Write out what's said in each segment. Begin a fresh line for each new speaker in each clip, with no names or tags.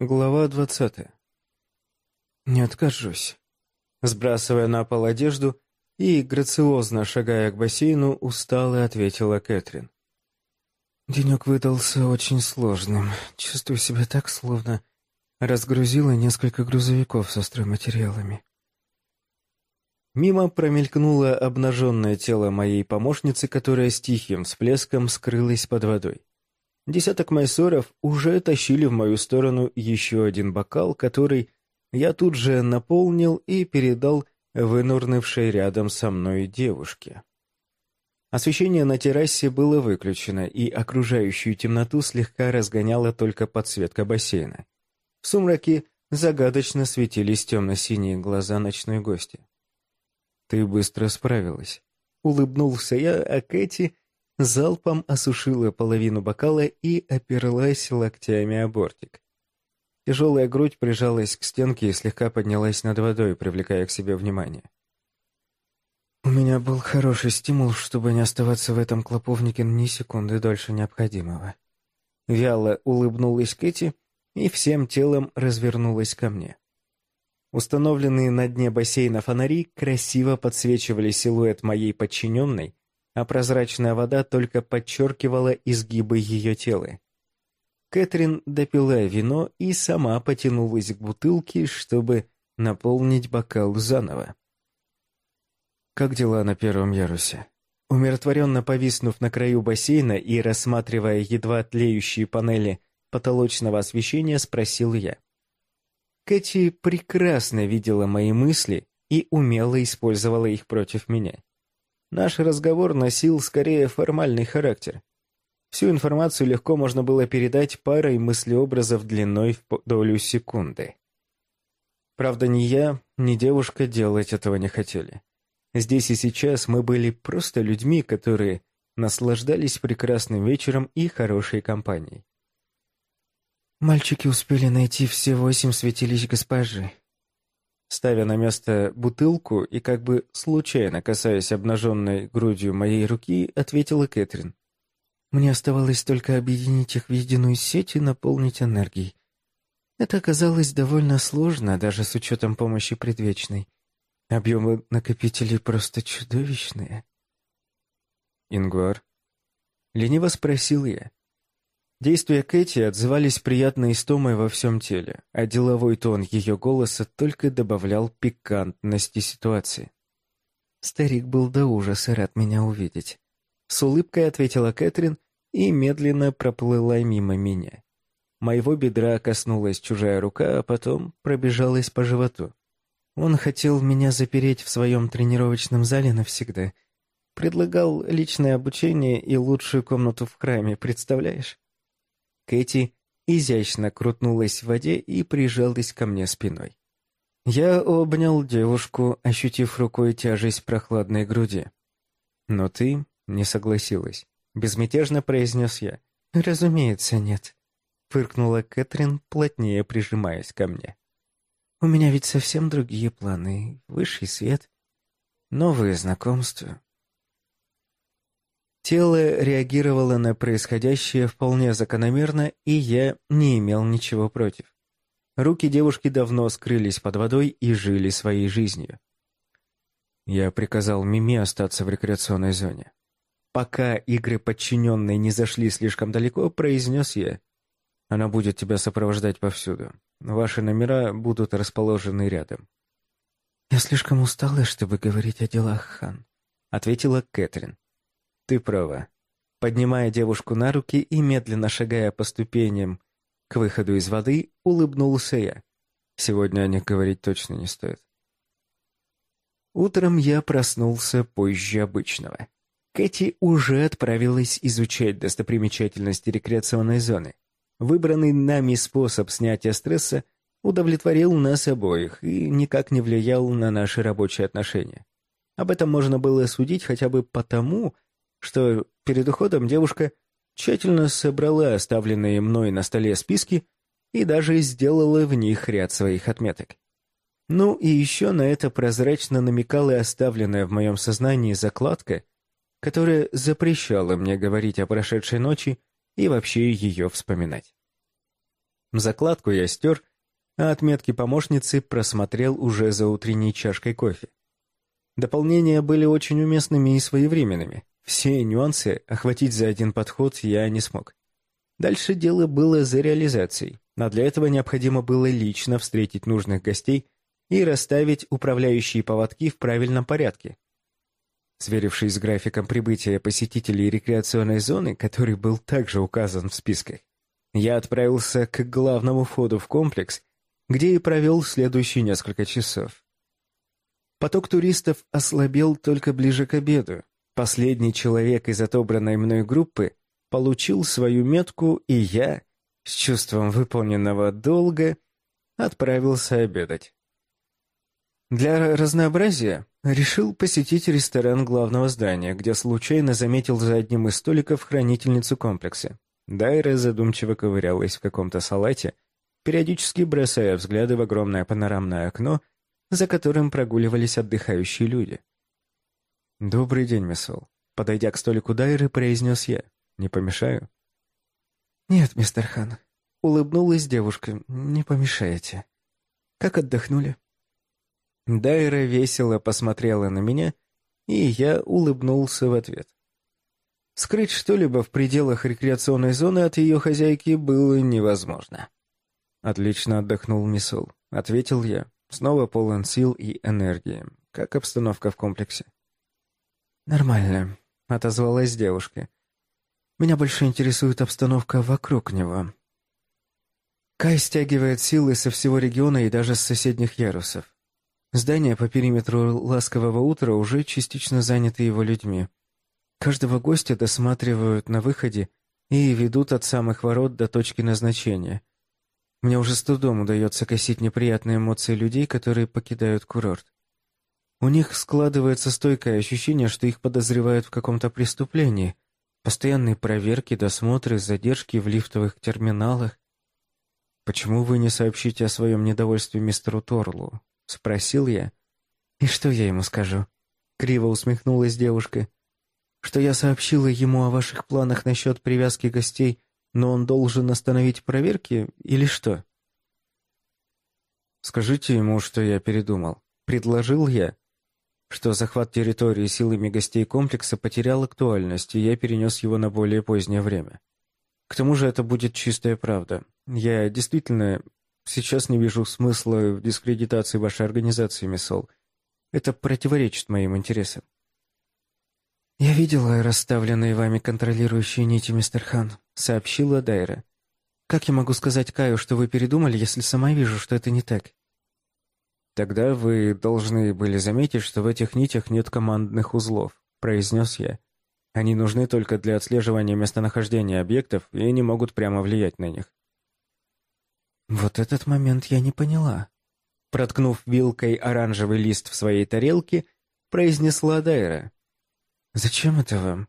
Глава двадцатая. «Не откажусь». Сбрасывая на пол одежду и, грациозно шагая к бассейну, устало ответила Кэтрин. Денек выдался очень сложным. Чувствую себя так, словно разгрузила несколько грузовиков со стройматериалами. Мимо промелькнуло обнаженное тело моей помощницы, которая с тихим всплеском скрылась под водой. Десяток майсоров уже тащили в мою сторону еще один бокал, который я тут же наполнил и передал вынурнувшей рядом со мной девушке. Освещение на террасе было выключено, и окружающую темноту слегка разгоняла только подсветка бассейна. В сумраке загадочно светились темно-синие глаза ночной гости. «Ты быстро справилась», — улыбнулся я, а Кэти залпом осушила половину бокала и оперлась локтями о бортик. Тяжелая грудь прижалась к стенке и слегка поднялась над водой, привлекая к себе внимание. У меня был хороший стимул, чтобы не оставаться в этом клоповнике ни секунды дольше необходимого. Вяло улыбнулась Кэти и всем телом развернулась ко мне. Установленные на дне бассейна фонари красиво подсвечивали силуэт моей подчиненной, а прозрачная вода только подчеркивала изгибы ее тела. Кэтрин допила вино и сама потянулась к бутылке, чтобы наполнить бокал заново. «Как дела на первом ярусе?» Умиротворенно повиснув на краю бассейна и рассматривая едва тлеющие панели потолочного освещения, спросил я. Кэти прекрасно видела мои мысли и умело использовала их против меня. Наш разговор носил скорее формальный характер. Всю информацию легко можно было передать парой мыслеобразов длиной в долю секунды. Правда, ни я, ни девушка делать этого не хотели. Здесь и сейчас мы были просто людьми, которые наслаждались прекрасным вечером и хорошей компанией. Мальчики успели найти все восемь святилищ госпожи, Ставя на место бутылку и как бы случайно касаясь обнаженной грудью моей руки, ответила Кэтрин. Мне оставалось только объединить их в единую сеть и наполнить энергией. Это оказалось довольно сложно, даже с учетом помощи предвечной. Объемы накопителей просто чудовищные. Ингвар. Лениво спросил я. Действия Кэти отзывались приятной истомой во всем теле, а деловой тон ее голоса только добавлял пикантности ситуации. Старик был до ужаса рад меня увидеть. С улыбкой ответила Кэтрин и медленно проплыла мимо меня. Моего бедра коснулась чужая рука, а потом пробежалась по животу. Он хотел меня запереть в своем тренировочном зале навсегда. Предлагал личное обучение и лучшую комнату в храме, представляешь? Кэти изящно крутнулась в воде и прижалась ко мне спиной. Я обнял девушку, ощутив рукой тяжесть прохладной груди. «Но ты не согласилась», — безмятежно произнес я. «Разумеется, нет», — фыркнула Кэтрин, плотнее прижимаясь ко мне. «У меня ведь совсем другие планы, высший свет, новые знакомства, Тело реагировало на происходящее вполне закономерно, и я не имел ничего против. Руки девушки давно скрылись под водой и жили своей жизнью. Я приказал Мими остаться в рекреационной зоне. Пока игры подчиненные не зашли слишком далеко, произнес я. Она будет тебя сопровождать повсюду. Ваши номера будут расположены рядом. «Я слишком устала, чтобы говорить о делах, хан», — ответила Кэтрин. Ты права. Поднимая девушку на руки и медленно шагая по ступеням к выходу из воды, улыбнулся я. Сегодня о них говорить точно не стоит. Утром я проснулся позже обычного. Кэти уже отправилась изучать достопримечательности рекреационной зоны. Выбранный нами способ снятия стресса удовлетворил нас обоих и никак не влиял на наши рабочие отношения. Об этом можно было судить хотя бы потому, что перед уходом девушка тщательно собрала оставленные мной на столе списки и даже сделала в них ряд своих отметок. Ну и еще на это прозрачно намекала оставленная в моем сознании закладка, которая запрещала мне говорить о прошедшей ночи и вообще ее вспоминать. Закладку я стер, а отметки помощницы просмотрел уже за утренней чашкой кофе. Дополнения были очень уместными и своевременными. Все нюансы охватить за один подход я не смог. Дальше дело было за реализацией, но для этого необходимо было лично встретить нужных гостей и расставить управляющие поводки в правильном порядке. Сверившись с графиком прибытия посетителей рекреационной зоны, который был также указан в списках, я отправился к главному входу в комплекс, где и провел следующие несколько часов. Поток туристов ослабел только ближе к обеду. Последний человек из отобранной мной группы получил свою метку, и я, с чувством выполненного долга, отправился обедать. Для разнообразия решил посетить ресторан главного здания, где случайно заметил за одним из столиков хранительницу комплекса. Дайра задумчиво ковырялась в каком-то салате, периодически бросая взгляды в огромное панорамное окно, за которым прогуливались отдыхающие люди. «Добрый день, миссол», — подойдя к столику Дайры, произнес я. Не помешаю?»
«Нет, мистер Хан», — улыбнулась девушка, — «не помешаете. Как отдохнули?»
Дайра весело посмотрела на меня, и я улыбнулся в ответ. Скрыть что-либо в пределах рекреационной зоны от ее хозяйки было невозможно. «Отлично отдохнул Мисул», — ответил я, снова полон сил и энергии. «Как обстановка в комплексе?»
«Нормально», — отозвалась девушка. Меня больше интересует обстановка вокруг него. Кай стягивает силы со всего региона и даже с соседних ярусов. Здания по периметру ласкового утра уже частично заняты его людьми. Каждого гостя досматривают на выходе и ведут от самых ворот до точки назначения. Мне уже с трудом удается косить неприятные эмоции людей, которые покидают курорт. У них складывается стойкое ощущение, что их подозревают в каком-то преступлении — Постоянные проверки, досмотры, задержки в лифтовых терминалах. «Почему вы не сообщите о своем недовольстве мистеру Торлу?» — спросил я. «И что я ему скажу?» — криво усмехнулась девушка. «Что я сообщила ему о ваших планах насчет привязки гостей, но он должен остановить проверки или что?»
«Скажите ему, что я передумал», — предложил я, что захват территории силами гостей комплекса потерял актуальность, и я перенес его на более позднее время. К тому же это будет чистая правда. Я действительно сейчас не вижу смысла в дискредитации вашей организации, Миссол. Это противоречит моим интересам.
«Я видела расставленные вами контролирующие нити, мистер Хан», — сообщила Дайра. «Как я могу сказать Каю, что вы передумали, если сама вижу, что это не так?»
«Тогда вы должны были заметить, что в этих нитях нет командных узлов», — произнес я. «Они нужны только для отслеживания местонахождения объектов и не могут прямо влиять на них».
«Вот этот момент я не поняла».
Проткнув вилкой оранжевый лист в своей тарелке, произнесла Дайра.
«Зачем это вам?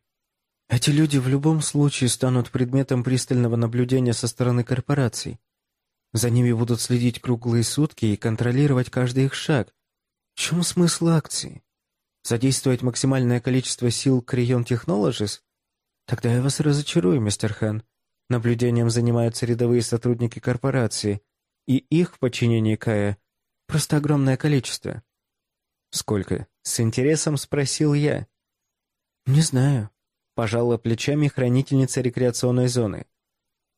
Эти люди в любом случае станут предметом пристального наблюдения со стороны корпораций. За ними будут следить круглые сутки и контролировать каждый их шаг. В чем смысл акции? Задействовать максимальное количество сил Крион Technologies? Тогда я вас разочарую, мистер Хан. Наблюдением занимаются рядовые сотрудники корпорации, и их в подчинении Кая просто огромное количество.
«Сколько?» — с интересом спросил я.
«Не знаю», —
пожала плечами хранительница рекреационной зоны.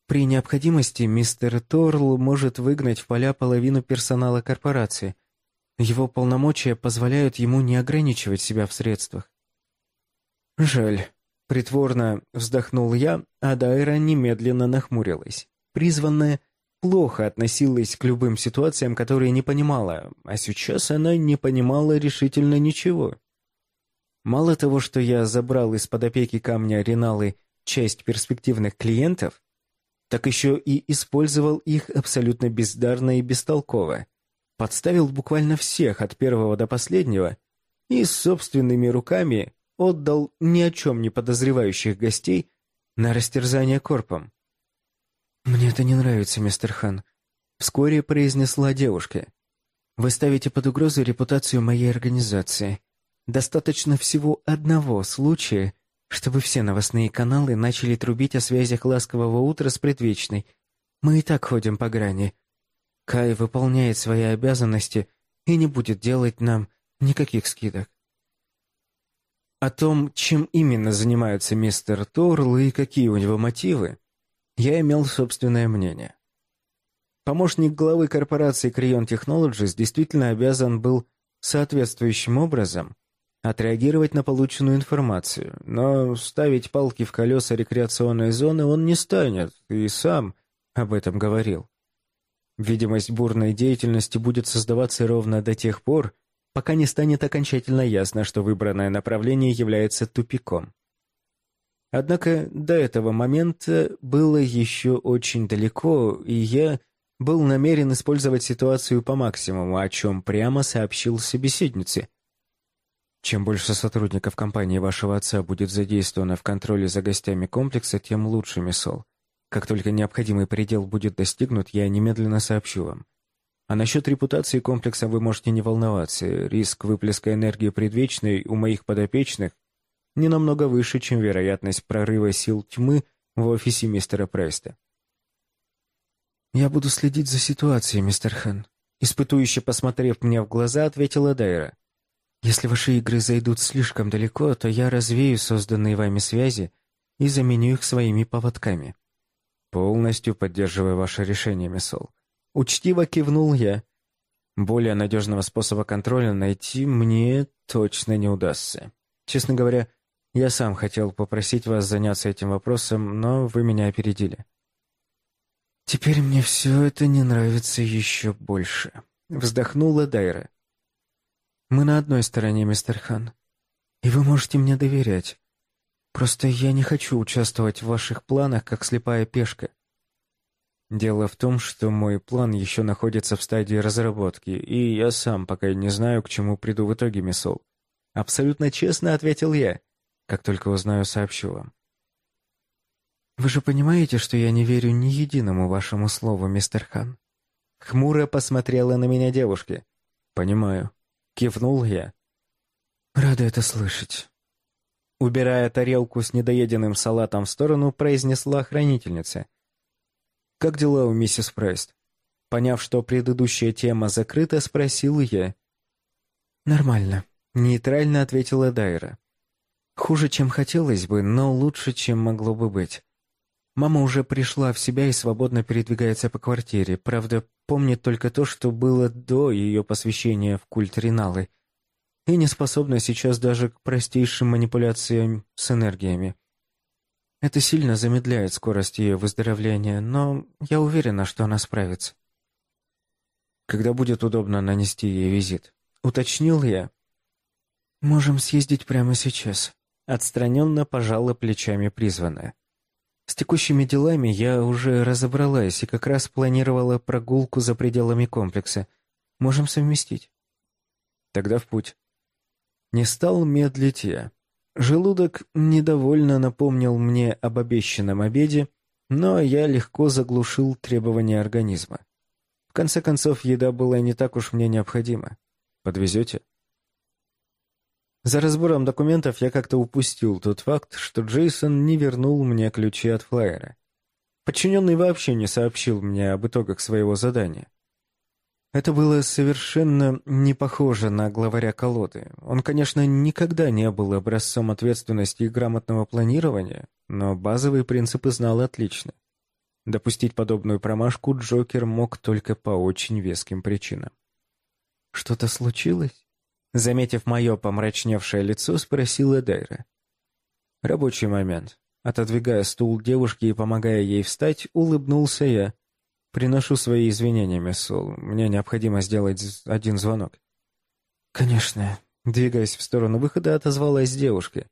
При необходимости мистер Торл может выгнать в поля половину персонала корпорации. Его полномочия позволяют ему не ограничивать себя в средствах.
Жаль. Притворно вздохнул я, а Дайра немедленно нахмурилась. Призванная плохо относилась к любым ситуациям, которые не понимала, а сейчас она не понимала решительно ничего. Мало того, что я забрал из-под опеки камня Реналы часть перспективных клиентов, так еще и использовал их абсолютно бездарно и бестолково. Подставил буквально всех от первого до последнего и собственными руками отдал ни о чем не подозревающих гостей на растерзание корпом.
«Мне это не нравится, мистер Хан», — вскоре произнесла девушка. «Вы ставите под угрозу репутацию моей организации. Достаточно всего одного случая, чтобы все новостные каналы начали трубить о связях ласкового утра с предвечной. Мы и так ходим по грани. Кай выполняет свои обязанности и не будет делать нам никаких скидок. О том, чем именно занимается мистер Торл и какие у него мотивы, я имел собственное мнение. Помощник главы корпорации Creon Technologies действительно обязан был соответствующим образом отреагировать на полученную информацию, но ставить палки в колеса рекреационной зоны он не станет, и сам об этом говорил. Видимость бурной деятельности будет создаваться ровно до тех пор, пока не станет окончательно ясно, что выбранное направление является тупиком. Однако до этого момента было еще очень далеко, и я был намерен использовать ситуацию по максимуму, о чем прямо сообщил собеседнице. Чем больше сотрудников компании вашего отца будет задействовано в контроле за гостями комплекса, тем лучше, Миссол. Как только необходимый предел будет достигнут, я немедленно сообщу вам. А насчет репутации комплекса вы можете не волноваться. Риск выплеска энергии предвечной у моих подопечных не намного выше, чем вероятность прорыва сил тьмы в офисе мистера Преста. «Я буду следить за ситуацией, мистер Хэн», — испытующе посмотрев мне в глаза, ответила Дайра. «Если ваши игры зайдут слишком далеко, то я развею созданные вами связи и заменю их своими поводками». «Полностью поддерживаю ваше решение, Миссол». Учтиво кивнул я. Более надежного способа контроля найти мне точно не удастся. Честно говоря, я сам хотел попросить вас заняться этим вопросом, но вы меня опередили. «Теперь мне все это не нравится еще больше», — вздохнула Дайра. «Мы на одной стороне, мистер Хан, и вы можете мне доверять. Просто я не хочу участвовать в ваших планах, как слепая пешка. Дело в том, что мой план еще находится в стадии разработки, и я сам пока не знаю, к чему приду в итоге, Мисол. Абсолютно честно ответил я. Как только узнаю, сообщу вам. Вы же понимаете, что я не верю ни единому вашему слову, мистер Хан? Хмуро посмотрела на меня девушка. Понимаю. Кивнул я. Рада это слышать. Убирая тарелку с недоеденным салатом в сторону, произнесла хранительница. «Как дела у миссис Прайст?» Поняв, что предыдущая тема закрыта, спросил я. «Нормально», — нейтрально ответила Дайра. «Хуже, чем хотелось бы, но лучше, чем могло бы быть. Мама уже пришла в себя и свободно передвигается по квартире, правда, помнит только то, что было до ее посвящения в культ Риналы — и не способна сейчас даже к простейшим манипуляциям с энергиями. Это сильно замедляет скорость ее выздоровления, но я уверена, что она справится. Когда будет удобно нанести ей визит? Уточнил я. Можем съездить прямо сейчас. Отстраненно пожала плечами призванная. С текущими делами я уже разобралась и как раз планировала прогулку за пределами комплекса. Можем совместить. Тогда в путь. Не стал медлить я. Желудок недовольно напомнил мне об обещанном обеде, но я легко заглушил требования организма. В конце концов, еда была не так уж мне необходима. Подвезете? За разбором документов я как-то упустил тот факт, что Джейсон не вернул мне ключи от флайера. Подчиненный вообще не сообщил мне об итогах своего задания. Это было совершенно не похоже на главаря колоды. Он, конечно, никогда не был образцом ответственности и грамотного планирования, но базовые принципы знал отлично. Допустить подобную промашку Джокер мог только по очень веским причинам. «Что-то случилось?» Заметив мое помрачневшее лицо, спросила Дайра. «Рабочий момент». Отодвигая стул девушки и помогая ей встать, улыбнулся я. «Приношу свои извинения, мисс Сол. Мне необходимо сделать один звонок». «Конечно». Двигаясь в сторону выхода, отозвалась девушка.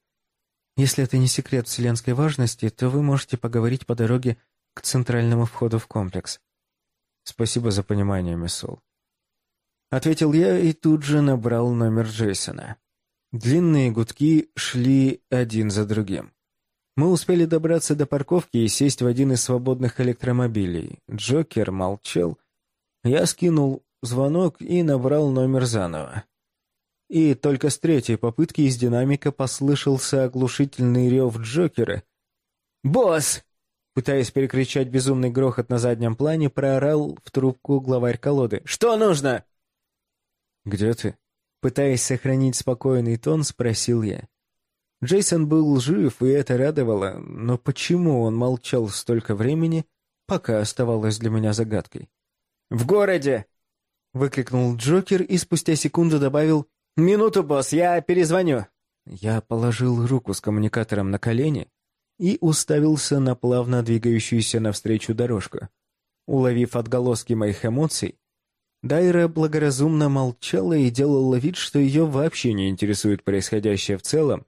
«Если это не секрет вселенской важности, то вы можете поговорить по дороге к центральному входу в комплекс». «Спасибо за понимание, мисс Сол». Ответил я и тут же набрал номер Джейсона. Длинные гудки шли один за другим. Мы успели добраться до парковки и сесть в один из свободных электромобилей. Джокер молчал. Я скинул звонок и набрал номер заново. И только с третьей попытки из динамика послышался оглушительный рев Джокера. «Босс!
Пытаясь перекричать безумный грохот на заднем плане, проорал в трубку главарь колоды. «Что нужно?»
«Где ты?»
Пытаясь сохранить спокойный тон, спросил я. Джейсон был жив, и это радовало, но почему он молчал столько времени, пока оставалось для меня загадкой. «В городе!» — выкрикнул Джокер и спустя секунду добавил «Минуту, босс, я перезвоню». Я положил руку с коммуникатором на колени и уставился на плавно двигающуюся навстречу дорожку. Уловив отголоски моих эмоций, Дайра благоразумно молчала и делала вид, что ее вообще не интересует происходящее в целом,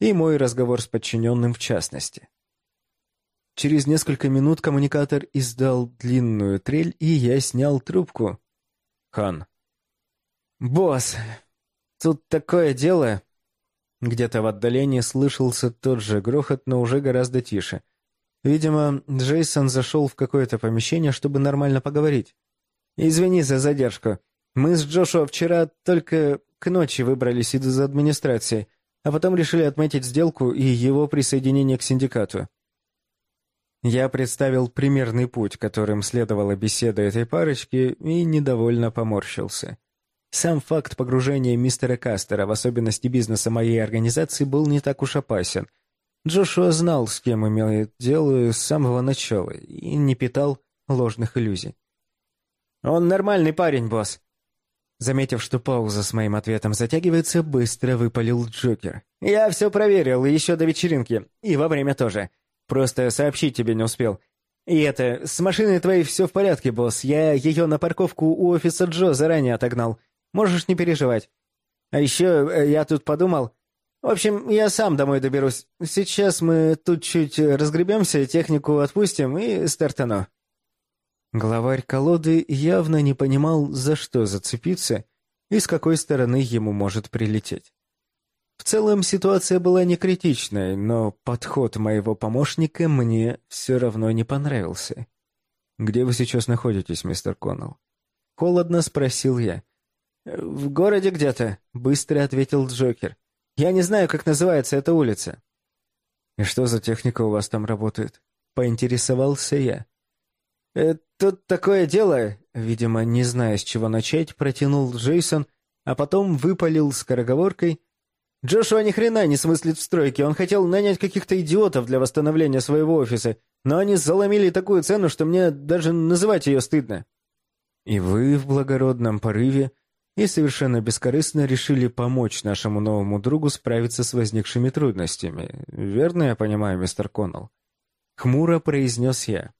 и мой разговор с подчиненным в частности. Через несколько минут коммуникатор издал длинную трель, и я снял трубку. Хан. «Босс, тут такое дело...» Где-то в отдалении слышался тот же грохот, но уже гораздо тише. Видимо, Джейсон зашел в какое-то помещение, чтобы нормально поговорить. «Извини за задержку. Мы с Джошуа вчера только к ночи выбрались из администрации, а потом решили отметить сделку и его присоединение к синдикату». Я представил примерный путь, которым следовала беседа этой парочки, и недовольно поморщился. Сам факт погружения мистера Кастера, в особенности бизнеса моей организации, был не так уж опасен. Джошуа знал, с кем имел дело с самого начала, и не питал ложных иллюзий. «Он нормальный парень, босс!» Заметив, что пауза с моим ответом затягивается, быстро выпалил Джокер. «Я все проверил, еще до вечеринки, и во время тоже. Просто сообщить тебе не успел. И это, с машиной твоей все в порядке, босс. Я ее на парковку у офиса Джо заранее отогнал. Можешь не переживать. А еще э, я тут подумал... В общем, я сам домой доберусь. Сейчас мы тут чуть разгребемся, технику отпустим и стартану». Главарь колоды явно не понимал, за что зацепиться и с какой стороны ему может прилететь. В целом ситуация была не критичной, но подход моего помощника мне все равно не понравился. «Где вы сейчас находитесь, мистер Коннелл?» Холодно спросил я. «В городе где-то», — быстро ответил Джокер. «Я не знаю, как называется эта улица». «И что за техника у вас там работает?» — поинтересовался я. «Э, «Тут такое дело», — видимо, не зная, с чего начать, протянул Джейсон, а потом выпалил скороговоркой. «Джошуа ни хрена не смыслит в стройке. Он хотел нанять каких-то идиотов для восстановления своего офиса, но они заломили такую цену, что мне даже называть ее стыдно». «И вы в благородном порыве и совершенно бескорыстно решили помочь нашему новому другу справиться с возникшими трудностями. Верно я понимаю, мистер Коннелл?» Хмуро произнес я.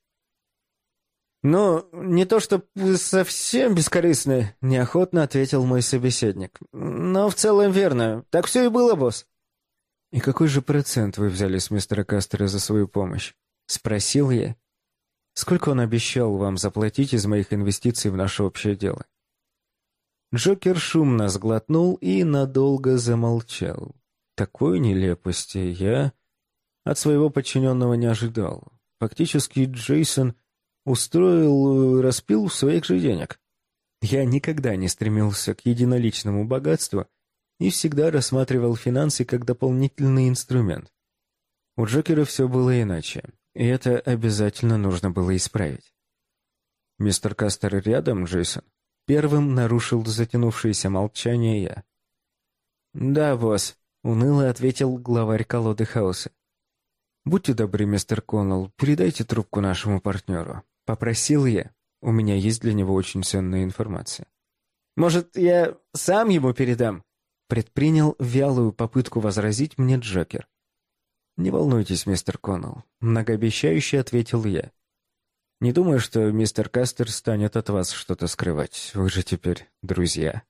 «Ну, не то что совсем бескорыстно», — неохотно ответил мой собеседник. «Но в целом верно. Так все и было, босс». «И какой же процент вы взяли с мистера Кастера за свою помощь?» — спросил я. «Сколько он обещал вам заплатить из моих инвестиций в наше общее дело?» Джокер шумно сглотнул и надолго замолчал. Такой нелепости я от своего подчиненного не ожидал. Фактически Джейсон устроил э, распил своих же денег. Я никогда не стремился к единоличному богатству и всегда рассматривал финансы как дополнительный инструмент. У Джокера все было иначе, и это обязательно нужно было исправить. «Мистер Кастер рядом, Джейсон?» Первым нарушил затянувшееся молчание я. «Да, босс», — уныло ответил главарь колоды хаоса. «Будьте добры, мистер Коннелл, передайте трубку нашему партнеру». Попросил я. У меня есть для него очень ценная информация. «Может, я сам ему передам?» Предпринял вялую попытку возразить мне Джокер. «Не волнуйтесь, мистер Коннелл», — многообещающе ответил я. Не думаю, что мистер Кастер станет от вас что-то скрывать. Вы же теперь друзья.